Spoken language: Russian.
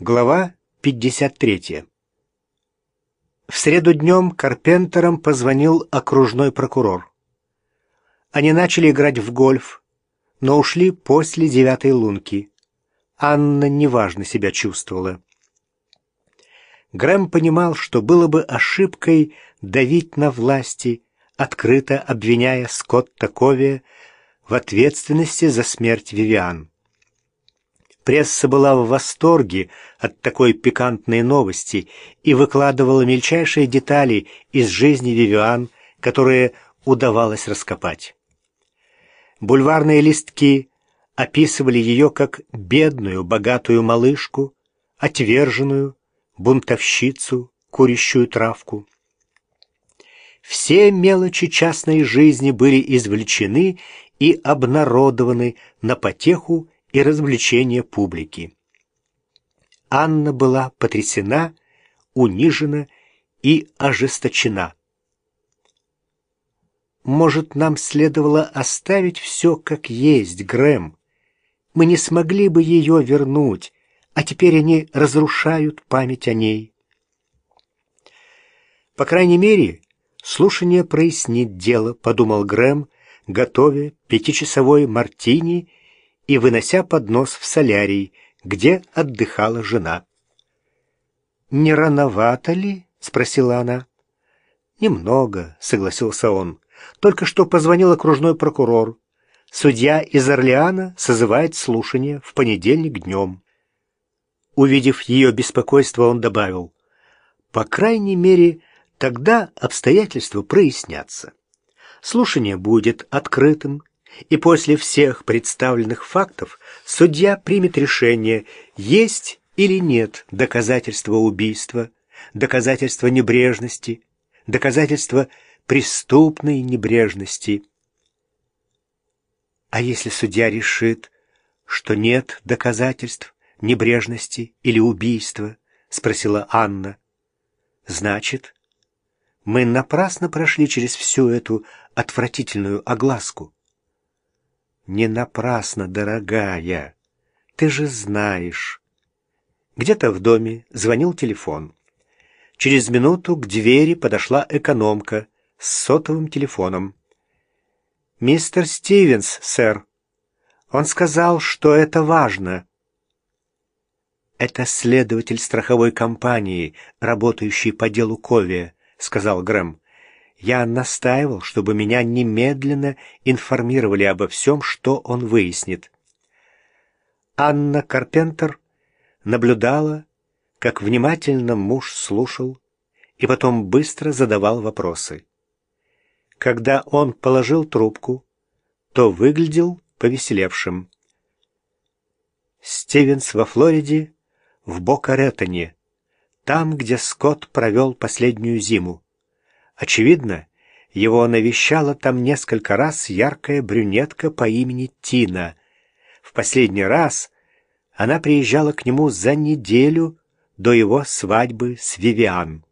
Глава 53. В среду днем Карпентерам позвонил окружной прокурор. Они начали играть в гольф, но ушли после девятой лунки. Анна неважно себя чувствовала. Грэм понимал, что было бы ошибкой давить на власти, открыто обвиняя Скотта Ковия в ответственности за смерть Вивиан. Пресса была в восторге от такой пикантной новости и выкладывала мельчайшие детали из жизни Вивиан, которые удавалось раскопать. Бульварные листки описывали ее как бедную, богатую малышку, отверженную, бунтовщицу, курящую травку. Все мелочи частной жизни были извлечены и обнародованы на потеху и развлечения публики. Анна была потрясена, унижена и ожесточена. «Может, нам следовало оставить все как есть, Грэм? Мы не смогли бы ее вернуть, а теперь они разрушают память о ней». По крайней мере, слушание прояснит дело, подумал Грэм, готовя пятичасовой мартини и вынося поднос в солярий, где отдыхала жена. «Не рановато ли?» — спросила она. «Немного», — согласился он. «Только что позвонил окружной прокурор. Судья из Орлеана созывает слушание в понедельник днем». Увидев ее беспокойство, он добавил, «По крайней мере, тогда обстоятельства прояснятся. Слушание будет открытым, и после всех представленных фактов судья примет решение, есть или нет доказательства убийства, доказательства небрежности, доказательства преступной небрежности. А если судья решит, что нет доказательств небрежности или убийства, спросила Анна. Значит, мы напрасно прошли через всю эту отвратительную огласку. Не напрасно, дорогая. Ты же знаешь. Где-то в доме звонил телефон. Через минуту к двери подошла экономка с сотовым телефоном. «Мистер Стивенс, сэр. Он сказал, что это важно». «Это следователь страховой компании, работающий по делу Ковия», — сказал Грэм. Я настаивал, чтобы меня немедленно информировали обо всем, что он выяснит. Анна Карпентер наблюдала, как внимательно муж слушал и потом быстро задавал вопросы. Когда он положил трубку, то выглядел повеселевшим. Стивенс во Флориде, в Бока-Ретоне, там, где Скотт провел последнюю зиму. Очевидно, его навещала там несколько раз яркая брюнетка по имени Тина. В последний раз она приезжала к нему за неделю до его свадьбы с Вивиан.